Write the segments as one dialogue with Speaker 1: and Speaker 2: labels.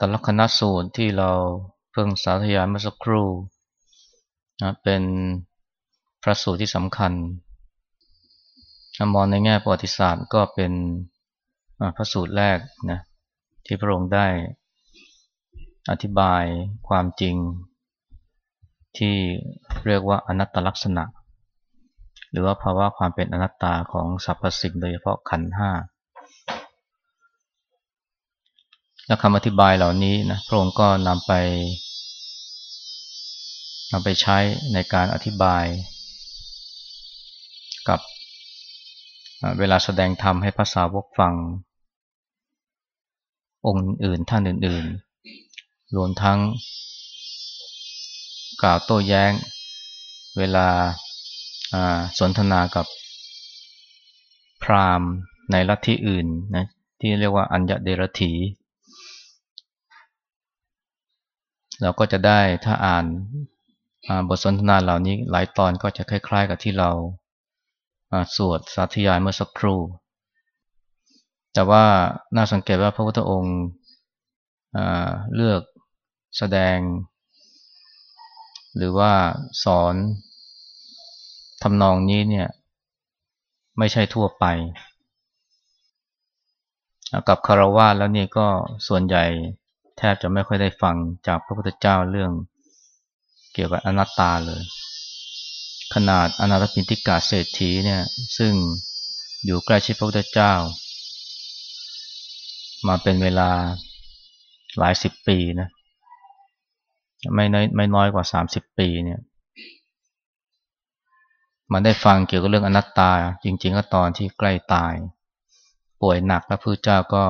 Speaker 1: อนัตลกนัสูตรที่เราเพิ่งสาธยายเมื่อสักครู่นะเป็นพระสูตรที่สำคัญมองในแง่ประวัติศาสตร์ก็เป็นพระสูตรแรกนะที่พระองค์ได้อธิบายความจริง ที่เรียกว่าอนัตตลักษณะ หรือว่าภาวะความเป็นอนัตตาของสรรพสิ่งโดยเฉพาะขันธ์ห้า และคำอธิบายเหล่านี้นะพระองค์ก็นำไปนำไปใช้ในการอธิบาย กับเวลาแสดงธรรมให้ภาษาวกฟัง องค์อื่นท่านอื่น ๆ รวมทั้ง กล่าวโต้แย้ง เวลาสนทนากับพราหมณ์ในลัทธิอื่นนะที่เรียกว่าอัญญเดรถี เราก็จะได้ถ้าอ่านบทสนทนาเหล่านี้หลายตอนก็จะคล้าย ๆ กับที่เราสวดสาธยายเมื่อสักครู่ แต่ว่าน่าสังเกตว่าพระพุทธองค์เลือกแสดง หรือว่าสอนทำนองนี้เนี่ยไม่ใช่ทั่วไป กับคารวะแล้วนี่ก็ส่วนใหญ่ แทบจะไม่ค่อยได้ฟังจากพระพุทธเจ้าเรื่องเกี่ยวกับอนัตตาเลย ขนาดอนาถปินทิกาเศรษฐีเนี่ยซึ่งอยู่ใกล้ชิดพระพุทธเจ้า มาเป็นเวลาหลายสิบปีนะไม่น้อยไม่น้อยกว่าสามสิบปีเนี่ยมันได้ฟังเกี่ยวกับเรื่องอนัตตา จริง ๆ ก็ตอนที่ใกล้ตาย ป่วยหนักแล้วพระเจ้าก็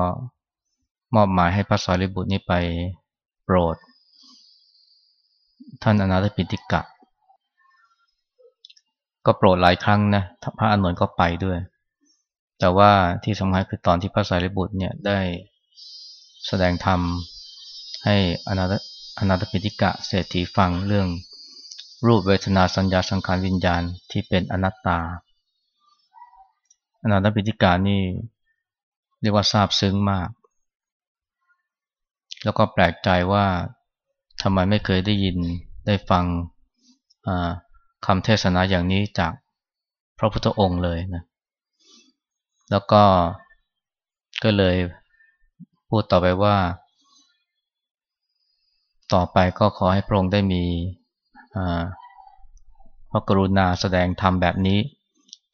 Speaker 1: มอบหมายให้พระสารีบุตรนี้ไปโปรด ท่านอนาถปิฎกะ ก็โปรดหลายครั้งนะพระอานนท์ก็ไปด้วย แต่ว่าที่สำคัญคือตอนที่พระสารีบุตรเนี่ยได้แสดงธรรมให้อนาถอนาถปิฎกะเศรษฐีฟังเรื่องรูปเวทนาสัญญาสังขารวิญญาณที่เป็นอนัตตา อนาถปิฎกะนี่เรียกว่าทราบซึ้งมาก แล้วก็แปลกใจว่าทำไมไม่เคยได้ยินได้ฟังคำเทศนาอย่างนี้จากพระพุทธองค์เลยนะแล้วก็ก็เลยพูดต่อไปว่า ต่อไปก็ขอให้พระองค์ได้มีพระกรุณาแสดงธรรมแบบนี้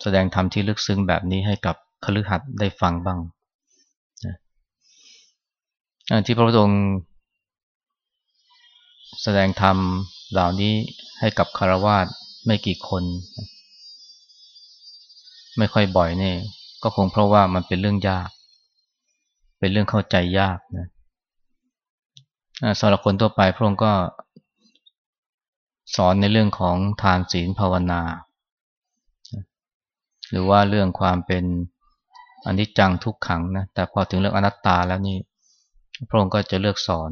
Speaker 1: แสดงธรรมที่ลึกซึ้งแบบนี้ให้กับคฤหัสถ์ได้ฟังบ้าง ที่พระพุทธองค์แสดงธรรมเหล่านี้ให้กับคารวาสไม่กี่คน ไม่ค่อยบ่อยนี่ก็คงเพราะว่ามันเป็นเรื่องยาก เป็นเรื่องเข้าใจยากนะสำหรับคนทั่วไปพระองค์ก็สอนในเรื่องของทานศีลภาวนา หรือว่าเรื่องความเป็นอนิจจังทุกขังนะแต่พอถึงเรื่องอนัตตาแล้วนี่ พระองค์ก็จะเลือกสอน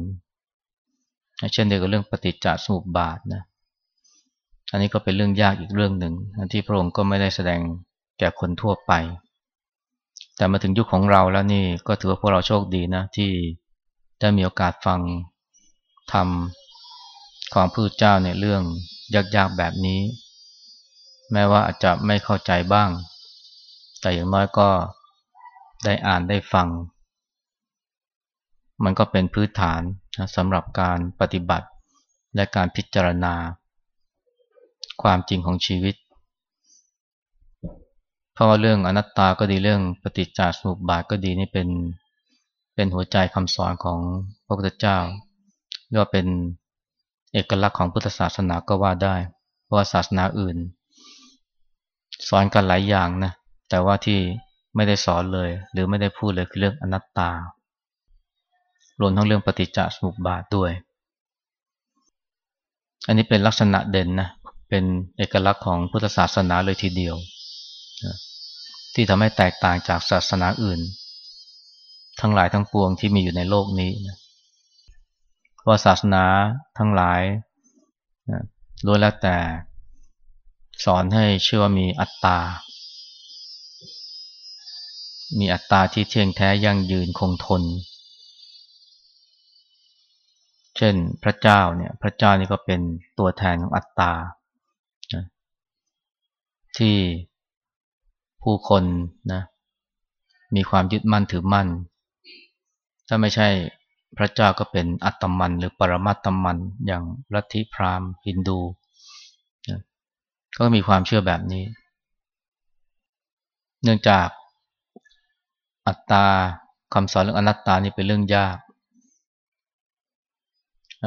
Speaker 1: เช่นเดียวกับเรื่องปฏิจจสมุปบาทนะ อันนี้ก็เป็นเรื่องยากอีกเรื่องหนึ่งที่พระองค์ก็ไม่ได้แสดงแก่คนทั่วไป แต่มาถึงยุคของเราแล้วนี่ก็ถือว่าพวกเราโชคดีนะที่ได้มีโอกาสฟังทำของพระเจ้าในเรื่องยากๆแบบนี้ แม้ว่าอาจจะไม่เข้าใจบ้าง แต่อย่างน้อยก็ได้อ่านได้ฟัง มันก็เป็นพื้นฐานนะสำหรับการปฏิบัติและการพิจารณา ความจริงของชีวิต เพราะว่าเรื่องอนัตตาก็ดีเรื่องปฏิจจสมุปบาทก็ดีนี่เป็นเป็นหัวใจคำสอนของพระพุทธเจ้าเรียกว่าเป็นเอกลักษณ์ของพุทธศาสนาก็ว่าได้ เพราะว่าศาสนาอื่น สอนกันหลายอย่างนะแต่ว่าที่ไม่ได้สอนเลย หรือไม่ได้พูดเลยคือเรื่องอนัตตา รวมทั้งเรื่องปฏิจจสมุปบาทด้วย อันนี้เป็นลักษณะเด่นนะ เป็นเอกลักษณ์ของพุทธศาสนาเลยทีเดียว ที่ทำให้แตกต่างจากศาสนาอื่น ทั้งหลายทั้งปวงที่มีอยู่ในโลกนี้นะเพราะศาสนาทั้งหลายนะล้วนแล้วแต่สอนให้เชื่อว่ามีอัตตา มีอัตตาที่เที่ยงแท้ยั่งยืนคงทน เช่นพระเจ้าเนี่ยพระเจ้านี่ก็เป็นตัวแทนของอัตตา ที่ผู้คนนะมีความยึดมั่นถือมั่น ถ้าไม่ใช่พระเจ้าก็เป็นอัตมัน หรือปรมัตตมัน อย่างลัทธิพราหมณ์ฮินดู ก็มีความเชื่อแบบนี้ เนื่องจากอัตตาคำสอนเรื่องอนัตตานี่เป็นเรื่องยาก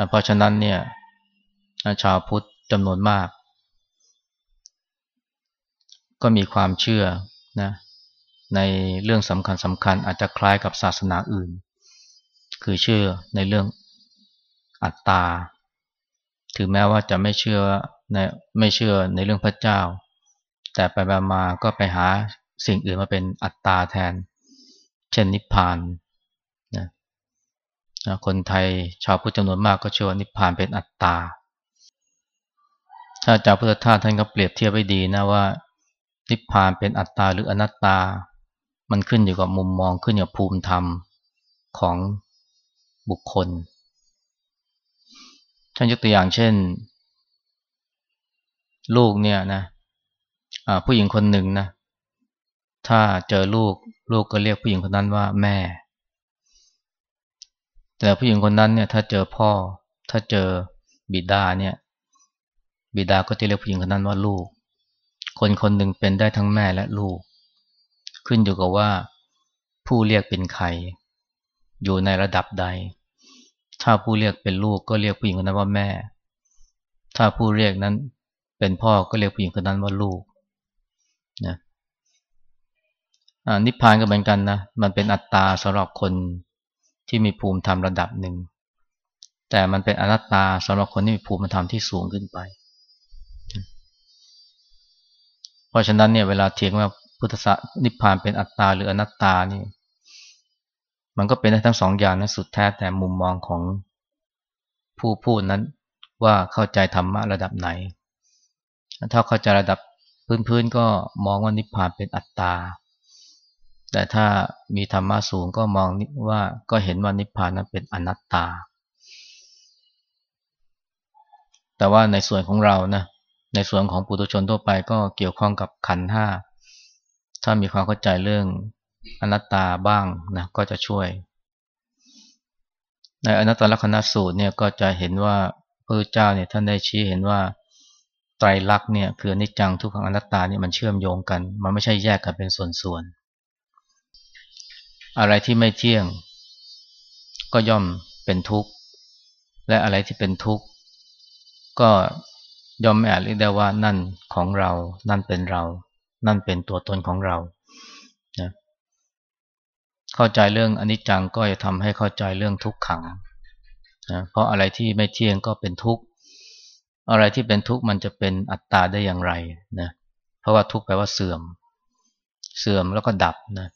Speaker 1: เพราะฉะนั้นเนี่ยชาวพุทธจำนวนมาก ก็มีความเชื่อนะในเรื่องสำคัญสำคัญอาจจะคล้ายกับศาสนาอื่น คือเชื่อในเรื่องอัตตา ถึงแม้ว่าจะไม่เชื่อในไม่เชื่อในเรื่องพระเจ้า แต่ไปมาก็ไปหาสิ่งอื่นมาเป็นอัตตาแทน เช่นนิพพาน คนไทยชาวพุทธจำนวนมากก็เชื่อว่านิพพานเป็นอัตตา ถ้าจากพุทธทาสท่านก็เปรียบเทียบไว้ดีนะว่า นิพพานเป็นอัตตาหรืออนัตตา มันขึ้นอยู่กับมุมมองขึ้นอยู่กับภูมิธรรมของบุคคลท่านยกตัวอย่างเช่น ลูกเนี่ยนะผู้หญิงคนหนึ่งนะถ้าเจอลูกลูกก็เรียกผู้หญิงคนนั้นว่าแม่ แต่ผู้หญิงคนนั้นเนี่ยถ้าเจอพ่อ ถ้าเจอบิดาเนี่ย บิดาก็จะเรียกผู้หญิงคนนั้นว่าลูก คนคนหนึ่งเป็นได้ทั้งแม่และลูก ขึ้นอยู่กับว่า ผู้เรียกเป็นใคร อยู่ในระดับใด ถ้าผู้เรียกเป็นลูกก็เรียกผู้หญิงคนนั้นว่าแม่ ถ้าผู้เรียกนั้นเป็นพ่อก็เรียกผู้หญิงคนนั้นว่าลูกนะนิพพานก็เหมือนกันนะ มันเป็นอัตตาสำหรับคน ที่มีภูมิธรรมระดับหนึ่ง แต่มันเป็นอนัตตาสำหรับคนที่มีภูมิธรรมที่สูงขึ้นไป เพราะฉะนั้นเนี่ยเวลาเทียงว่าพุทธะนิพพานเป็นอัตตาหรืออนัตตานี่มันก็เป็นได้ทั้งสองอย่างนะสุดแท้แต่มุมมองของผู้พูดนั้นว่าเข้าใจธรรมะระดับไหน ถ้าเข้าใจระดับพื้นๆก็มองว่านิพพานเป็นอัตตา แต่ถ้ามีธรรมะสูงก็มองว่าก็เห็นว่านิพพานนั้นเป็นอนัตตา แต่ว่าในส่วนของเรานะในส่วนของปุถุชนทั่วไปก็เกี่ยวข้องกับขันห้าถ้ามีความเข้าใจเรื่องอนัตตาบ้างนะก็จะช่วย ในอนัตตลักษณสูตรเนี่ยก็จะเห็นว่าพระเจ้าเนี่ยท่านได้ชี้เห็นว่าไตรลักษณ์เนี่ยคืออนิจจังทุกขังอนัตตาเนี่ยมันเชื่อมโยงกัน มันไม่ใช่แยกกันเป็นส่วน อะไรที่ไม่เที่ยง ก็ย่อมเป็นทุกข์ และอะไรที่เป็นทุกข์ ก็ย่อมไม่อาจเรียกได้ว่านั่นของเรา นั่นเป็นเรา นั่นเป็นตัวตนของเรานะเข้าใจเรื่องอนิจจังก็จะทำให้เข้าใจเรื่องทุกขังนะเพราะอะไรที่ไม่เที่ยงก็เป็นทุกข์ อะไรที่เป็นทุกข์มันจะเป็นอัตตาได้อย่างไรนะเพราะว่าทุกข์แปลว่าเสื่อม เสื่อมแล้วก็ดับนะ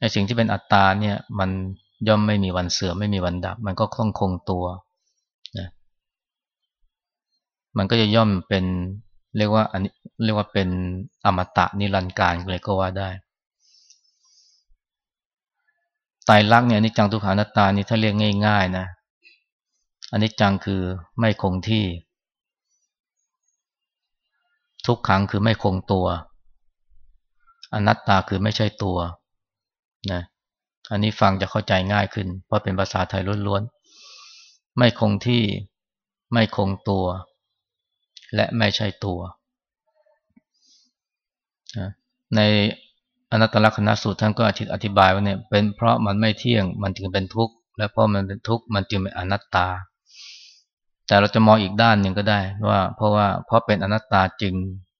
Speaker 1: ไอ้สิ่งที่เป็นอัตตาเนี่ยมันย่อมไม่มีวันเสื่อมไม่มีวันดับ มันก็คล่องคงตัวนะมันก็จะย่อมเป็นเรียกว่าอันนี้เรียกว่าเป็นอมตะนิรันดร์การเลยก็ว่าได้ไตรลักเนี่ยนิจังทุกขานัตตานี่ถ้าเรียกง่าย ๆนะอันนี้จังคือไม่คงที่ ทุกขังคือไม่คงตัว อนัตตาคือไม่ใช่ตัว นะอันนี้ฟังจะเข้าใจง่ายขึ้น เพราะเป็นภาษาไทยล้วนๆ ไม่คงที่ไม่คงตัว และไม่ใช่ตัวในอนัตตลกษณสูตรท่านก็อธิบายว่าเนี่ยเป็นเพราะมันไม่เที่ยงมันจึงเป็นทุกข์และเพราะมันเป็นทุกข์มันจึงเป็นอนัตตา แต่เราจะมองอีกด้านหนึ่งก็ได้ว่า เพราะว่าเพราะเป็นอนัตตาจึง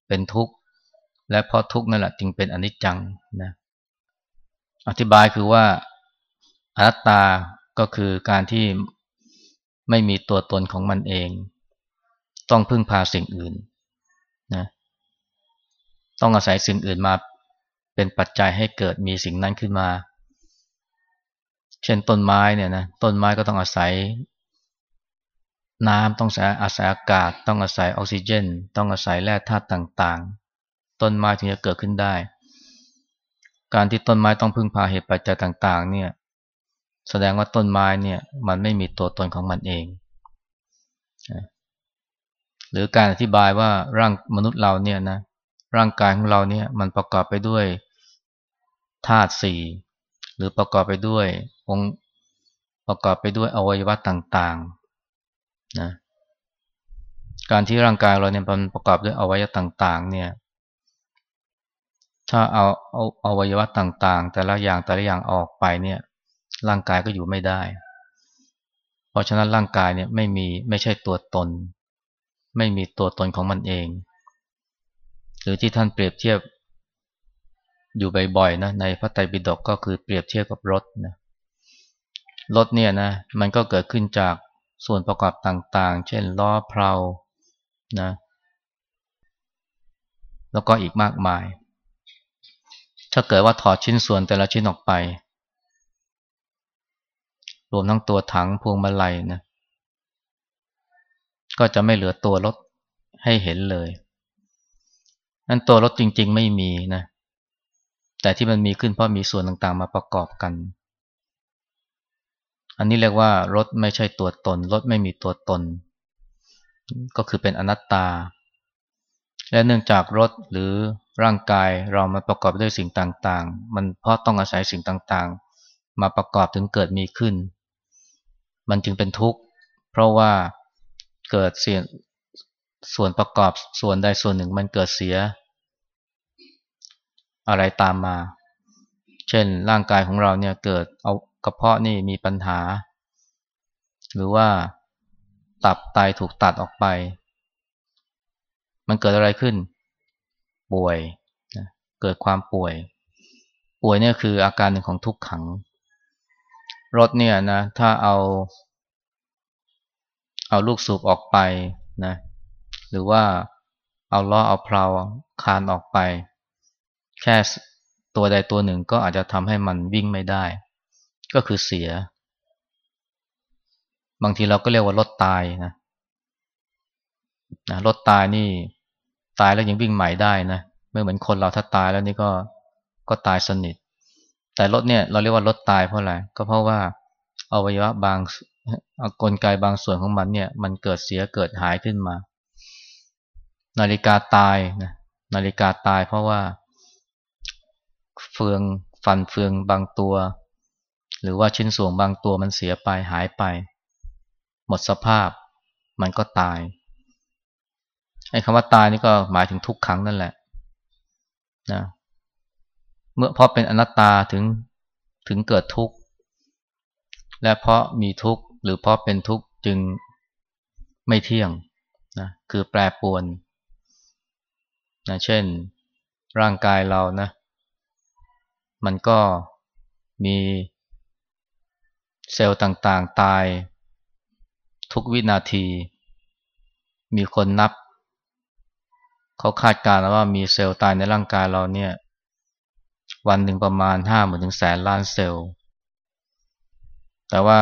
Speaker 1: เป็นทุกข์และเพราะทุกข์นั่นแหละจึงเป็นอนิจจังนะ อธิบายคือว่าอนัตตาก็คือการที่ไม่มีตัวตนของมันเอง ต้องพึ่งพาสิ่งอื่นนะต้องอาศัยสิ่งอื่นมาเป็นปัจจัยให้เกิดมีสิ่งนั้นขึ้นมา เช่นต้นไม้เนี่ยนะต้นไม้ก็ต้องอาศัย น้ำต้องอาศัยอากาศ ต้องอาศัยออกซิเจน ต้องอาศัยแร่ธาตุต่างๆ ต้นไม้ถึงจะเกิดขึ้นได้ การที่ต้นไม้ต้องพึ่งพาเหตุปัจจัยต่างๆ เนี่ย แสดงว่าต้นไม้เนี่ยมันไม่มีตัวตนของมันเอง หรือการอธิบายว่าร่างมนุษย์เราเนี่ยนะร่างกายของเราเนี่ยมันประกอบไปด้วยธาตุสี่หรือประกอบไปด้วยองค์ประกอบไปด้วยอวัยวะต่างๆนะการที่ร่างกายเราเนี่ยมันประกอบด้วยอวัยวะต่างๆ เนี่ย ถ้าเอาเอาอวัยวะต่างๆ แต่ละอย่างแต่ละอย่างออกไปเนี่ยร่างกายก็อยู่ไม่ได้ เพราะฉะนั้นร่างกายเนี่ยไม่มีไม่ใช่ตัวตน ไม่มีตัวตนของมันเอง หรือที่ท่านเปรียบเทียบอยู่บ่อยๆนะในพระไตรปิฎกก็คือเปรียบเทียบกับรถนะรถเนี่ยนะมันก็เกิดขึ้นจากส่วนประกอบต่างๆ เช่นล้อเพลานะแล้วก็อีกมากมาย ถ้าเกิดว่าถอดชิ้นส่วนแต่ละชิ้นออกไป รวมทั้งตัวถังพวงมาลัยนะ ก็จะไม่เหลือตัวรถให้เห็นเลยนั้นตัวรถจริง ๆ ไม่มีนะ แต่ที่มันมีขึ้นเพราะมีส่วนต่างๆ มาประกอบกัน อันนี้เรียกว่ารถไม่ใช่ตัวตน รถไม่มีตัวตน ก็คือเป็นอนัตตา และเนื่องจากรถหรือร่างกายเรามาประกอบด้วยสิ่งต่างๆ มันเพราะต้องอาศัยสิ่งต่างๆ มาประกอบถึงเกิดมีขึ้น มันจึงเป็นทุกข์ เพราะว่าเกิดเสียส่วนประกอบส่วนใดส่วนหนึ่งมันเกิดเสีย อะไรตามมา เช่นร่างกายของเราเนี่ยเกิดเอากระเพาะนี่มีปัญหา หรือว่าตับไตถูกตัดออกไป มันเกิดอะไรขึ้น ป่วยนะเกิดความป่วย ป่วยเนี่ยคืออาการหนึ่งของทุกขัง รถเนี่ยนะถ้าเอาเอาลูกสูบออกไปนะหรือว่าเอาล้อเอาเพลาคานออกไป แค่ตัวใดตัวหนึ่งก็อาจจะทำให้มันวิ่งไม่ได้ ก็คือเสีย บางทีเราก็เรียกว่ารถตายนะนะรถตายนี่ ตายแล้วยังวิ่งใหม่ได้นะไม่เหมือนคนเราถ้าตายแล้วนี่ก็ก็ตายสนิท แต่รถเนี่ยเราเรียกว่ารถตายเพราะอะไรก็เพราะว่าอวัยวะบางกลไกบางส่วนของมันเนี่ย มันเกิดเสียเกิดหายขึ้นมา นาฬิกาตายนะนาฬิกาตายเพราะว่า เฟืองฟันเฟืองบางตัว หรือว่าชิ้นส่วนบางตัวมันเสียไปหายไป หมดสภาพ มันก็ตาย ไอ้คำว่าตายนี่ก็หมายถึงทุกครั้งนั่นแหละนะเมื่อเพราะเป็นอนัตตาถึงถึงเกิดทุกข์ และเพราะมีทุกข์หรือเพราะเป็นทุกข์จึงไม่เที่ยงนะคือแปรปรวนนะเช่นร่างกายเรานะ มันก็มีเซลล์ต่างๆ ตายทุกวินาที มีคนนับ เขาคาดการณ์ว่ามีเซลล์ตายในร่างกายเราเนี่ย วันหนึ่งประมาณห้าหมื่นถึงแสนล้านเซลล์ แต่ว่า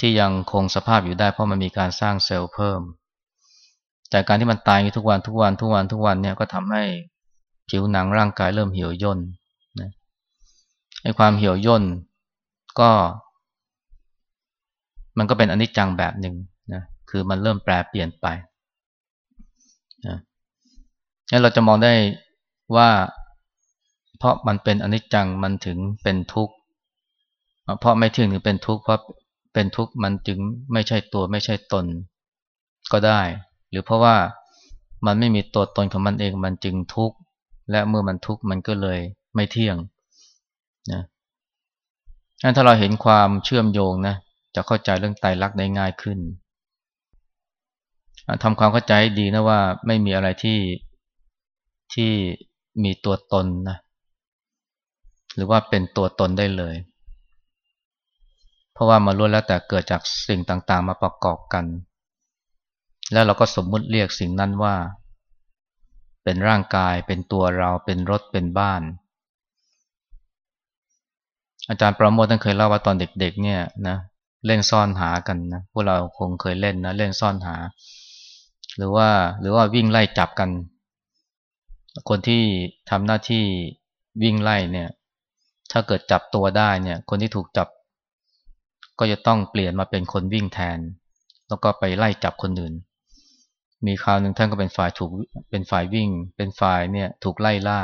Speaker 1: ที่ยังคงสภาพอยู่ได้เพราะมันมีการสร้างเซลล์เพิ่ม แต่การที่มันตายทุกวันทุกวันทุกวันทุกวันเนี่ยก็ทำให้ผิวหนังร่างกายเริ่มเหี่ยวย่นนะไอ้ความเหี่ยวย่นก็ มันก็เป็นอนิจจังแบบหนึ่งนะ คือมันเริ่มแปรเปลี่ยนไป งั้นเราจะมองได้ว่า เพราะมันเป็นอนิจจังมันถึงเป็นทุกข์เพราะไม่ถึงถึงเป็นทุกข์เพราะเป็นทุกข์มันจึงไม่ใช่ตัวไม่ใช่ตนก็ได้ หรือเพราะว่ามันไม่มีตัวตนของมันเองมันจึงทุกข์และเมื่อมันทุกข์มันก็เลยไม่เที่ยงนะถ้าเราเห็นความเชื่อมโยงนะจะเข้าใจเรื่องไตรลักษณ์ได้ง่ายขึ้นทำความเข้าใจดีนะว่าไม่มีอะไรที่ ที่มีตัวตนนะหรือว่าเป็นตัวตนได้เลย เพราะว่ามาล้วนแล้วแต่เกิดจากสิ่งต่างๆ มาประกอบกัน แล้วเราก็สมมุติเรียกสิ่งนั้นว่า เป็นร่างกายเป็นตัวเราเป็นรถเป็นบ้าน อาจารย์ประโมทท่านเคยเล่าว่าตอนเด็กๆ เนี่ยนะเล่นซ่อนหากันนะพวกเราคงเคยเล่นนะเล่นซ่อนหา หรือว่าหรือว่าวิ่งไล่จับกัน คนที่ทำหน้าที่วิ่งไล่เนี่ย ถ้าเกิดจับตัวได้เนี่ย คนที่ถูกจับ ก็จะต้องเปลี่ยนมาเป็นคนวิ่งแทน แล้วก็ไปไล่จับคนอื่น มีคราวหนึ่งท่านก็เป็นฝ่ายถูกเป็นฝ่ายวิ่ง เป็นฝ่ายเนี่ยถูกไล่ล่า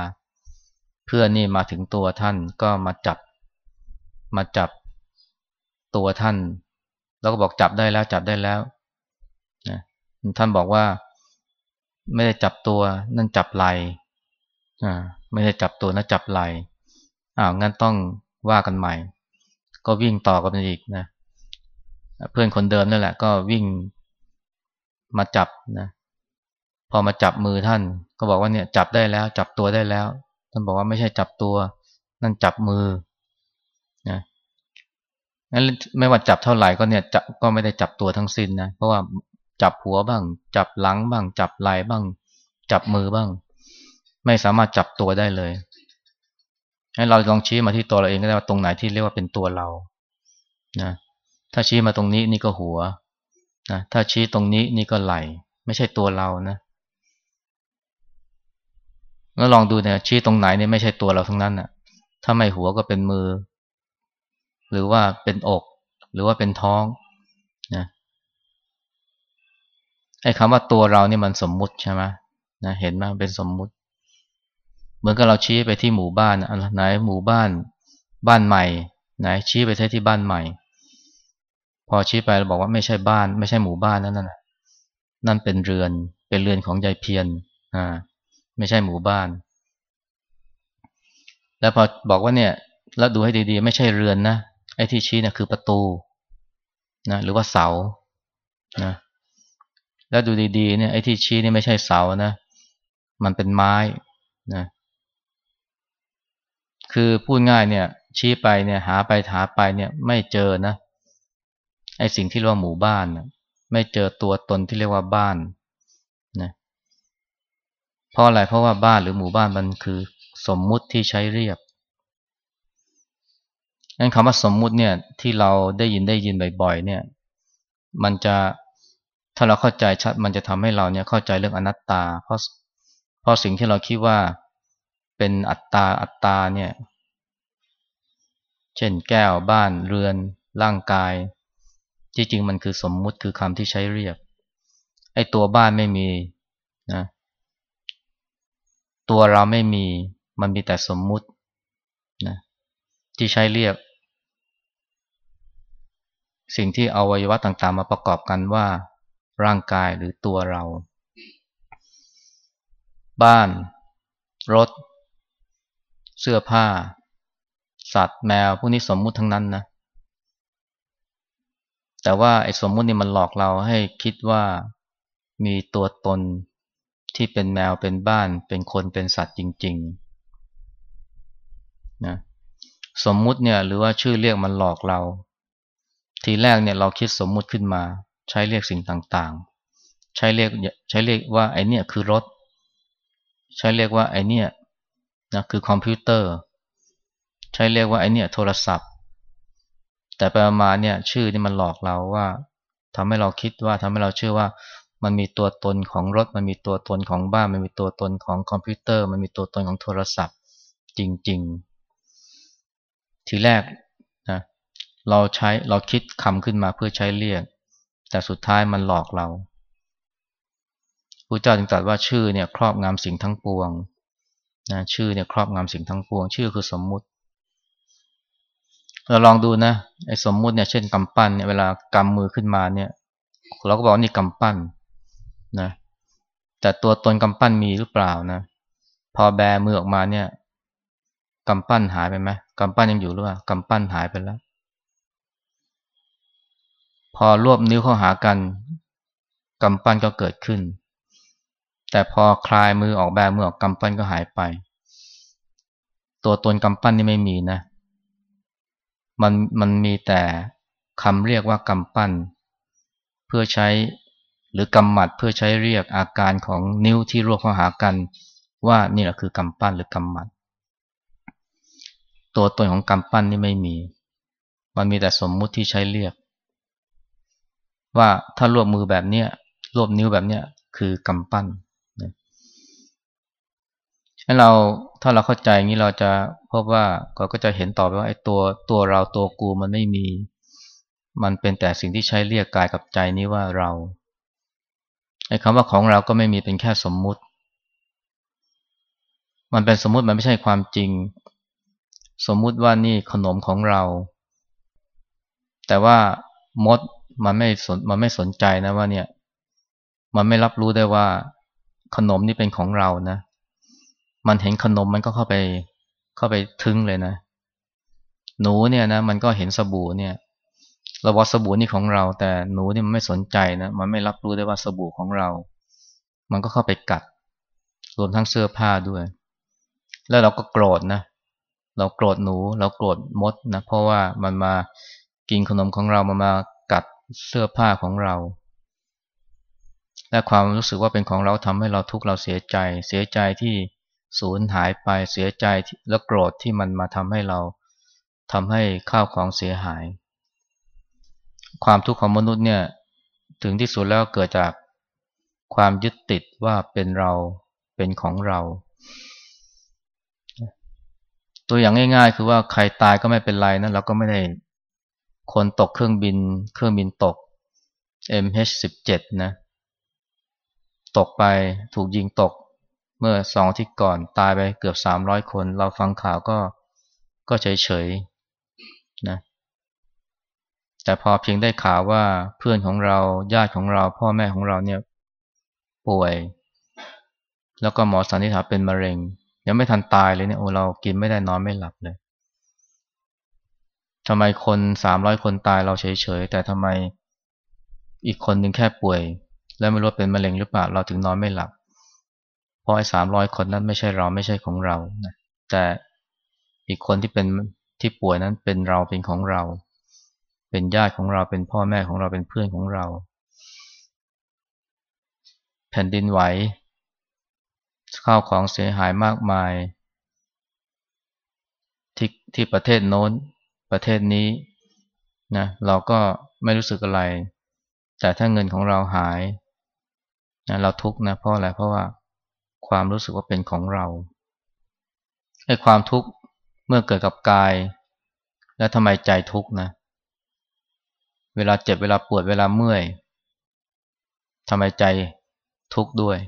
Speaker 1: เพื่อนนี่มาถึงตัวท่านก็มาจับ มาจับตัวท่าน แล้วก็บอกจับได้แล้วจับได้แล้วนะท่านบอกว่า ไม่ได้จับตัวนั่นจับไหลอ่าไม่ได้จับตัวนะจับไหลอ้าวงั้นต้องว่ากันใหม่ ก็วิ่งต่อกันอีกนะเพื่อนคนเดิมนั่นแหละ ก็วิ่งมาจับนะพอมาจับมือท่าน ก็บอกว่าเนี่ยจับได้แล้ว จับตัวได้แล้ว ท่านบอกว่าไม่ใช่จับตัว นั่นจับมือนะงั้นไม่ว่าจับเท่าไหร่ก็เนี่ยจับก็ไม่ได้จับตัวทั้งสิ้นนะเพราะว่า จับหัวบ้าง จับหลังบ้าง จับไหล่บ้าง จับมือบ้าง ไม่สามารถจับตัวได้เลย ให้เราลองชี้มาที่ตัวเราเองก็ได้ว่าตรงไหนที่เรียกว่าเป็นตัวเรานะถ้าชี้มาตรงนี้นี่ก็หัวนะถ้าชี้ตรงนี้นี่ก็ไหล่ ไม่ใช่ตัวเรานะแล้วลองดูเนี่ยชี้ตรงไหนเนี่ยไม่ใช่ตัวเราทั้งนั้นน่ะ ถ้าไม่หัวก็เป็นมือ หรือว่าเป็นอก หรือว่าเป็นท้อง นะ ไอ้คำว่าตัวเราเนี่ยมันสมมุติใช่ไหมนะเห็นไหมเป็นสมมุติ เหมือนกับเราชี้ไปที่หมู่บ้านอันไหนหมู่บ้านบ้านใหม่ ไหนชี้ไปที่บ้านใหม่ พอชี้ไปเราบอกว่าไม่ใช่บ้าน ไม่ใช่หมู่บ้านนั่นน่ะนั่นเป็นเรือนเป็นเรือนของยายเพียนอ่าไม่ใช่หมู่บ้าน แล้วพอบอกว่าเนี่ยแล้วดูให้ดี ๆ ไม่ใช่เรือนนะไอ้ที่ชี้เนี่ยคือประตูนะหรือว่าเสานะ แล้วดูดีๆเนี่ยไอ้ที่ชี้นี่ไม่ใช่เสานะ มันเป็นไม้นะคือพูดง่ายเนี่ย ชี้ไปเนี่ย หาไปหาไปเนี่ย ไม่เจอนะไอ้สิ่งที่เรียกว่าหมู่บ้านนะไม่เจอตัวตนที่เรียกว่าบ้านนะเพราะอะไรเพราะว่าบ้านหรือหมู่บ้านมันคือสมมุติที่ใช้เรียกงั้นคำว่าสมมุติเนี่ยที่เราได้ยินได้ยินบ่อยๆเนี่ย มันจะ ถ้าเราเข้าใจชัดมันจะทำให้เราเนี่ยเข้าใจเรื่องอนัตตา เพราะเพราะสิ่งที่เราคิดว่าเป็นอัตตาอัตตาเนี่ย เช่นแก้วบ้านเรือน ร่างกาย ที่จริงมันคือสมมุติคือคำที่ใช้เรียก ไอ้ตัวบ้านไม่มีนะตัวเราไม่มีมันมีแต่สมมุตินะที่ใช้เรียก สิ่งที่อวัยวะต่างๆ มาประกอบกันว่า ร่างกายหรือตัวเรา บ้าน รถ เสื้อผ้า สัตว์แมว พวกนี้สมมุติทั้งนั้นนะ แต่ว่าไอ้สมมุตินี่มันหลอกเราให้คิดว่ามีตัวตนที่เป็นแมวเป็นบ้านเป็นคนเป็นสัตว์จริงๆนะสมมุติเนี่ยหรือว่าชื่อเรียกมันหลอกเรา ทีแรกเนี่ยเราคิดสมมุติขึ้นมา ใช้เรียกสิ่งต่างๆ ใช้เรียกใช้เรียกว่าไอเนี่ยคือรถ ใช้เรียกว่าไอเนี่ยนะคือคอมพิวเตอร์ ใช้เรียกว่าไอเนี่ยโทรศัพท์ แต่ไปมาเนี่ยชื่อนี่มันหลอกเราว่าทำให้เราคิดว่าทำให้เราเชื่อว่ามันมีตัวตนของรถ มันมีตัวตนของบ้าน มันมีตัวตนของคอมพิวเตอร์ มันมีตัวตนของโทรศัพท์ จริง ๆ ทีแรกนะเราใช้เราคิดคำขึ้นมาเพื่อใช้เรียก แต่สุดท้ายมันหลอกเราพระเจ้าจึงตรัสว่าชื่อเนี่ยครอบงำสิ่งทั้งปวงนะชื่อเนี่ยครอบงำสิ่งทั้งปวง ชื่อคือสมมุติ เราลองดูนะไอ้สมมุติเนี่ยเช่นกำปั้นเนี่ยเวลากำมือขึ้นมาเนี่ย เราก็บอกนี่กำปั้นนะแต่ตัวตนกำปั้นมีหรือเปล่านะพอแบมือออกมาเนี่ยกำปั้นหายไปไหมกำปั้นยังอยู่หรือเปล่ากำปั้นหายไปแล้ว พอรวบนิ้วเข้าหากันกำปั้นก็เกิดขึ้น แต่พอคลายมือออกแบบมือออกกำปั้นก็หายไป ตัวตนกำปั้นนี่ไม่มีนะ มันมันมีแต่คำเรียกว่ากำปั้น เพื่อใช้หรือกำหมัดเพื่อใช้เรียกอาการของนิ้วที่รวบเข้าหากัน ว่านี่แหละคือกำปั้นหรือกำหมัด ตัวตนของกำปั้นนี่ไม่มี มันมีแต่สมมุติที่ใช้เรียก ว่าถ้ารวบมือแบบเนี้ยรวบนิ้วแบบเนี้ยคือกำปั้นให้เราถ้าเราเข้าใจอย่างนี้เราจะพบว่าก็จะเห็นต่อไปว่าไอ้ตัวตัวเราตัวกูมันไม่มี มันเป็นแต่สิ่งที่ใช้เรียกกายกับใจนี้ว่าเราไอ้คำว่าของเราก็ไม่มีเป็นแค่สมมุติ มันเป็นสมมุติมันไม่ใช่ความจริง สมมุติว่านี่ขนมของเรา แต่ว่ามด มันไม่สนมันไม่สนใจนะว่าเนี่ย มันไม่รับรู้ได้ว่าขนมนี่เป็นของเรานะ มันเห็นขนมมันก็เข้าไปเข้าไปทึ้งเลยนะ หนูเนี่ยนะมันก็เห็นสบู่เนี่ยเราว่าสบู่นี่ของเรา แต่หนูนี่มันไม่สนใจนะ มันไม่รับรู้ได้ว่าสบู่ของเรา มันก็เข้าไปกัด รวมทั้งเสื้อผ้าด้วย แล้วเราก็โกรธนะ เราโกรธหนู เราโกรธมดนะ เพราะว่ามันมากินขนมของเรา มันมา เสื้อผ้าของเรา และความรู้สึกว่าเป็นของเราทำให้เราทุกข์เราเสียใจ เสียใจที่สูญหายไปเสียใจและโกรธที่มันมาทำให้เราทำให้ข้าวของเสียหาย ความทุกข์ของมนุษย์เนี่ยถึงที่สุดแล้วเกิดจากความยึดติดว่าเป็นเราเป็นของเรา ตัวอย่างง่ายๆ คือว่าใครตายก็ไม่เป็นไรนะเราก็ไม่ได้ คนตกเครื่องบิน เครื่องบินตก MH17 นะ ตกไปถูกยิงตก เมื่อสองที่ก่อนตายไปเกือบ 300 คน เราฟังข่าวก็ก็เฉยๆนะแต่พอเพียงได้ข่าวว่าเพื่อนของเราญาติของเรา พ่อแม่ของเราเนี่ยป่วย แล้วก็หมอสันนิษฐานเป็นมะเร็ง ยังไม่ทันตายเลยเนี่ยโอ้เรากินไม่ได้นอนไม่หลับเลย ทำไมคนสามร้อยคนตายเราเฉยๆ แต่ทำไมอีกคนหนึ่งแค่ป่วย แล้วไม่รู้เป็นมะเร็งหรือเปล่าเราถึงนอนไม่หลับ เพราะไอ้สามร้อยคนนั้นไม่ใช่เราไม่ใช่ของเรานะแต่อีกคนที่เป็นที่ป่วยนั้นเป็นเราเป็นของเรา เป็นญาติของเราเป็นพ่อแม่ของเราเป็นเพื่อนของเรา แผ่นดินไหวข้าวของเสียหายมากมาย ที่ที่ประเทศโน้น ประเทศนี้นะเราก็ไม่รู้สึกอะไร แต่ถ้าเงินของเราหายนะเราทุกข์นะเพราะอะไรเพราะว่าความรู้สึกว่าเป็นของเราไอ้ความทุกข์เมื่อเกิดกับกาย แล้วทำไมใจทุกข์นะเวลาเจ็บเวลาปวดเวลาเมื่อยทำไมใจทุกข์ด้วย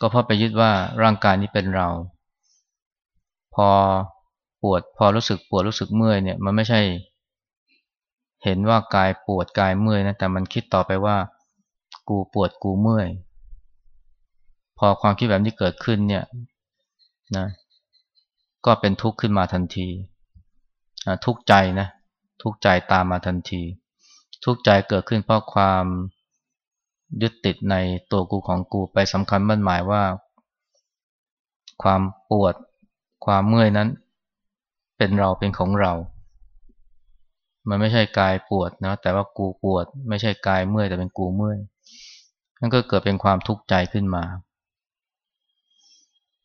Speaker 1: ก็เพราะไปยึดว่าร่างกายนี้เป็นเรา พอ ปวด พอรู้สึกปวดรู้สึกเมื่อยเนี่ย มันไม่ใช่ เห็นว่ากายปวดกายเมื่อยนะแต่มันคิดต่อไปว่า กูปวดกูเมื่อย พอความคิดแบบนี้เกิดขึ้นเนี่ยนะก็เป็นทุกข์ขึ้นมาทันทีทุกข์ใจนะทุกข์ใจตามมาทันที ทุกข์ใจเกิดขึ้นเพราะความยึดติดในตัวกูของกูไปสำคัญมั่นหมายว่า ความปวดความเมื่อยนั้น เป็นเราเป็นของเรา มันไม่ใช่กายปวดนะ แต่ว่ากูปวด ไม่ใช่กายเมื่อยแต่เป็นกูเมื่อยนั่นก็เกิดเป็นความทุกข์ใจขึ้นมา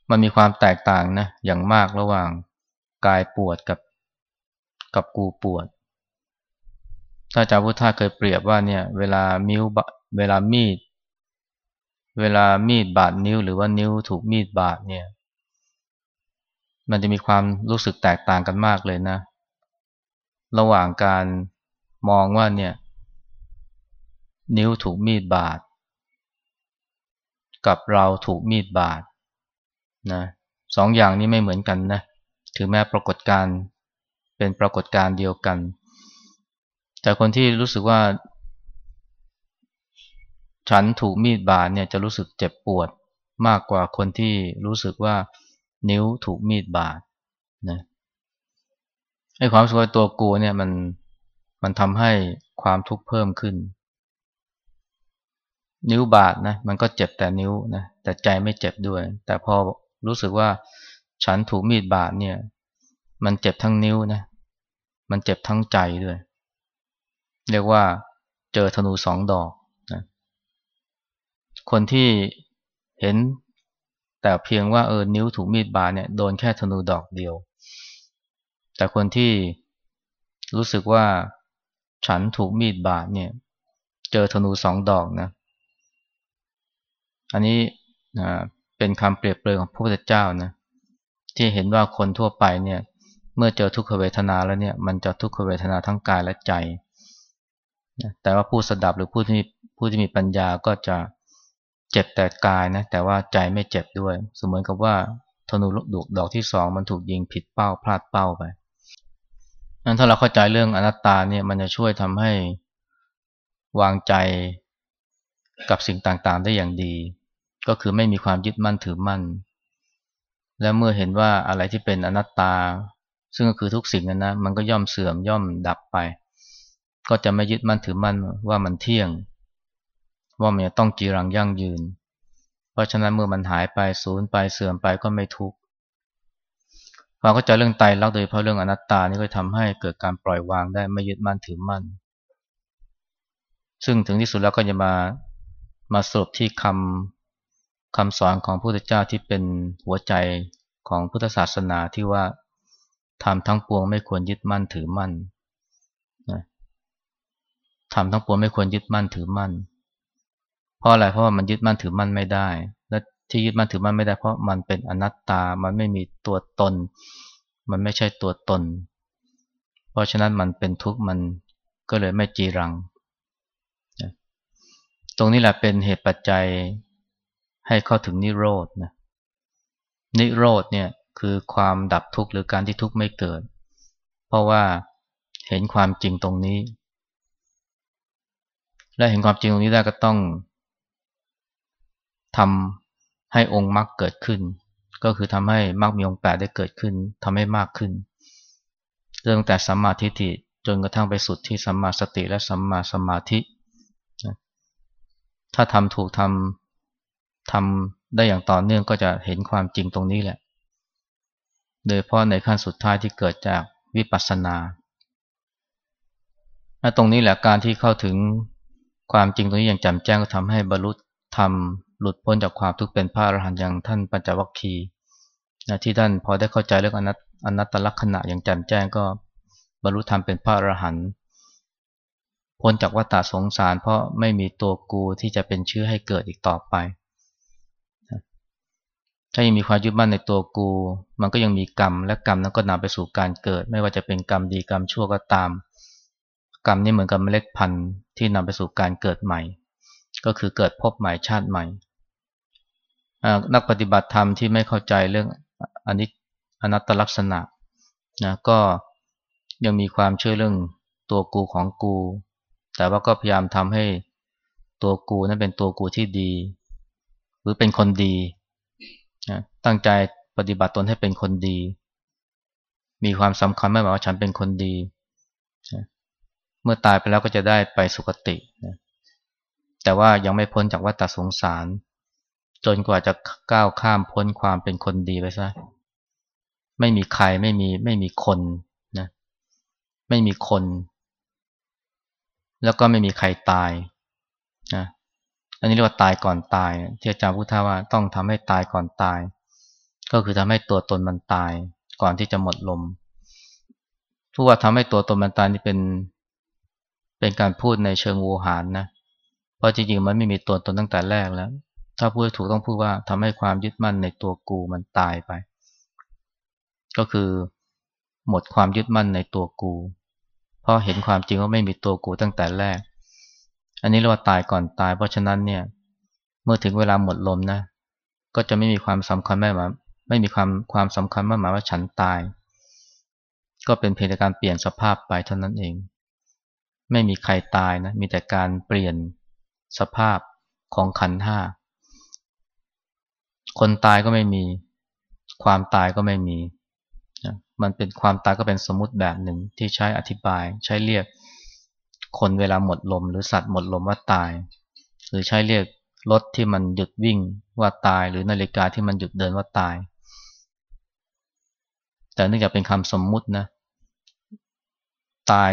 Speaker 1: มันมีความแตกต่างนะอย่างมากระหว่างกายปวดกับกับกูปวด ถ้าจาพุทธาเคยเปรียบว่าเนี่ยเวลามิ้วเวลามีด เวลามีดบาดนิ้ว หรือว่านิ้วถูกมีดบาดเนี่ย มันจะมีความรู้สึกแตกต่างกันมากเลยนะ ระหว่างการมองว่าเนี่ย นิ้วถูกมีดบาดกับเราถูกมีดบาดนะสองอย่างนี้ไม่เหมือนกันนะถึงแม้ปรากฏการเป็นปรากฏการเดียวกัน แต่คนที่รู้สึกว่า ฉันถูกมีดบาดเนี่ยจะรู้สึกเจ็บปวดมากกว่าคนที่รู้สึกว่า นิ้วถูกมีดบาดนะไอ้ความสวยตัวกูเนี่ยมันมันทำให้ความทุกข์เพิ่มขึ้น นิ้วบาดนะมันก็เจ็บแต่นิ้วนะแต่ใจไม่เจ็บด้วย แต่พอรู้สึกว่าฉันถูกมีดบาดเนี่ย มันเจ็บทั้งนิ้วนะมันเจ็บทั้งใจด้วย เรียกว่าเจอธนูสองดอกนะคนที่เห็น แต่เพียงว่าเออนิ้วถูกมีดบาดเนี่ยโดนแค่ธนูดอกเดียว แต่คนที่รู้สึกว่าฉันถูกมีดบาดเนี่ย เจอธนูสองดอกนะ อันนี้นะเป็นคำเปรียบเปรยของพระพุทธเจ้านะที่เห็นว่าคนทั่วไปเนี่ย เมื่อเจอทุกขเวทนาแล้วเนี่ย มันจะทุกขเวทนาทั้งกายและใจ แต่ว่าผู้สดับหรือผู้ที่ผู้ที่มีปัญญาก็จะ เจ็บแต่กายนะแต่ว่าใจไม่เจ็บด้วย เสมือนกับว่าธนูลูกดอกที่สองมันถูกยิงผิดเป้าพลาดเป้าไปนั้นถ้าเราเข้าใจเรื่องอนัตตาเนี่ยมันจะช่วยทำให้วางใจกับสิ่งต่างๆได้อย่างดี ก็คือไม่มีความยึดมั่นถือมั่น และเมื่อเห็นว่าอะไรที่เป็นอนัตตา ซึ่งก็คือทุกสิ่งนั้นนะมันก็ย่อมเสื่อมย่อมดับไป ก็จะไม่ยึดมั่นถือมั่นว่ามันเที่ยง ว่ามันจะต้องจีรังยั่งยืน เพราะฉะนั้นเมื่อมันหายไปสูญไปเสื่อมไปก็ไม่ทุกข์ความเข้าใจเรื่องไตรลักษณ์โดยเฉพาะเรื่องอนัตตานี่ก็ทำให้เกิดการปล่อยวางได้ไม่ยึดมั่นถือมั่น ซึ่งถึงที่สุดแล้วก็จะมามาสรุปที่คำคำสอนของพระพุทธเจ้าที่เป็นหัวใจของพุทธศาสนาที่ว่าทำทั้งปวงไม่ควรยึดมั่นถือมั่นนะทำทั้งปวงไม่ควรยึดมั่นถือมั่น เพราะอะไรเพราะว่ามันยึดมั่นถือมั่นไม่ได้ และที่ยึดมั่นถือมั่นไม่ได้ เพราะมันเป็นอนัตตา มันไม่มีตัวตน มันไม่ใช่ตัวตน เพราะฉะนั้นมันเป็นทุกข์มันก็เลยไม่จีรัง ตรงนี้แหละเป็นเหตุปัจจัยให้เข้าถึงนิโรธนะ นิโรธเนี่ยคือความดับทุกข์หรือการที่ทุกข์ไม่เกิด เพราะว่าเห็นความจริงตรงนี้ และเห็นความจริงตรงนี้ได้ก็ต้อง ทำให้องค์มรรคเกิดขึ้น ก็คือทำให้มรรคมีองค์แปดได้เกิดขึ้นทำให้มากขึ้น เรื่องแต่สัมมาทิฏฐิจนกระทั่งไปสุดที่สัมมาสติและสัมมาสมาธิ ถ้าทำถูกทำทำได้อย่างต่อเนื่องก็จะเห็นความจริงตรงนี้แหละ โดยเพราะในขั้นสุดท้ายที่เกิดจากวิปัสสนาตรงนี้แหละการที่เข้าถึงความจริงตรงนี้อย่างแจ่มแจ้งก็ทำให้บรรลุธรรม หลุดพ้นจากความทุกข์เป็นพระอรหันต์อย่างท่านปัญจวัคคีย์ที่ท่านพอได้เข้าใจเรื่องอนัตอนัตตลักษณะอย่างแจ่มแจ้งก็บรรลุธรรมเป็นพระอรหันต์พ้นจากวัฏสงสาร เพราะไม่มีตัวกูที่จะเป็นชื้อให้เกิดอีกต่อไป ถ้ายังมีความยึดมั่นในตัวกู มันก็ยังมีกรรม และกรรมนั้นก็นำไปสู่การเกิด ไม่ว่าจะเป็นกรรมดีกรรมชั่วก็ตาม กรรมนี่เหมือนกับเมล็ดพันธุ์ที่นำไปสู่การเกิดใหม่ ก็คือเกิดพบใหม่ชาติใหม่ นักปฏิบัติธรรมที่ไม่เข้าใจเรื่องอนิจอนัตตลักษณะนะก็ยังมีความเชื่อเรื่องตัวกูของกู แต่ว่าก็พยายามทำให้ตัวกูนั้นเป็นตัวกูที่ดี หรือเป็นคนดีนะตั้งใจปฏิบัติตนให้เป็นคนดี มีความสำคัญไม่หมายว่าฉันเป็นคนดีเมื่อตายไปแล้วก็จะได้ไปสุคติแต่ว่ายังไม่พ้นจากวัฏสงสาร จนกว่าจะก้าวข้ามพ้นความเป็นคนดีไปซะไม่มีใครไม่มีไม่มีคนนะไม่มีคน แล้วก็ไม่มีใครตายนะอันนี้เรียกว่าตายก่อนตายที่อาจารย์พุทธาว่าต้องทำให้ตายก่อนตาย ก็คือทำให้ตัวตนมันตาย ก่อนที่จะหมดลมผู้ว่าทำให้ตัวตนมันตายนี่เป็น เป็นการพูดในเชิงโวหารนะเพราะจริงๆมันไม่มีตัวตนตั้งแต่แรกแล้ว ถ้าพูดถูกต้องพูดว่าทำให้ความยึดมั่นในตัวกูมันตายไป ก็คือหมดความยึดมั่นในตัวกู เพราะเห็นความจริงว่าไม่มีตัวกูตั้งแต่แรก อันนี้เรียกว่าตายก่อนตาย เพราะฉะนั้นเนี่ย เมื่อถึงเวลาหมดลมนะ ก็จะไม่มีความสำคัญแม่หมาไม่มีความความสำคัญมากหมายว่าฉันตาย ก็เป็นเพียงแต่การเปลี่ยนสภาพไปเท่านั้นเอง ไม่มีใครตายนะ มีแต่การเปลี่ยนสภาพของขันห้า คนตายก็ไม่มี ความตายก็ไม่มีมันเป็นความตายก็เป็นสมมติแบบหนึ่งที่ใช้อธิบาย ใช้เรียกคนเวลาหมดลม หรือสัตว์หมดลมว่าตาย หรือใช้เรียกรถที่มันหยุดวิ่งว่าตาย หรือนาฬิกาที่มันหยุดเดินว่าตาย แต่เนื่องจากเป็นคำสมมุตินะ ตาย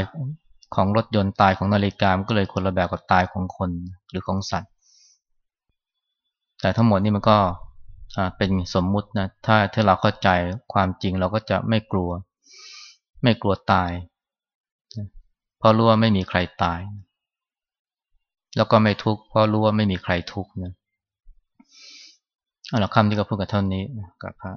Speaker 1: ของรถยนต์ตายของนาฬิกามันก็เลยคนละแบบกับตายของคนหรือของสัตว์ แต่ทั้งหมดนี่มันก็ เป็นสมมุตินะถ้าถ้าเราเข้าใจความจริงเราก็จะไม่กลัว ไม่กลัวตาย เพราะรู้ว่าไม่มีใครตาย แล้วก็ไม่ทุกข์เพราะรู้ว่าไม่มีใครทุกข์นะเอาละคำที่ก็พูดกับเท่านี้กับพระ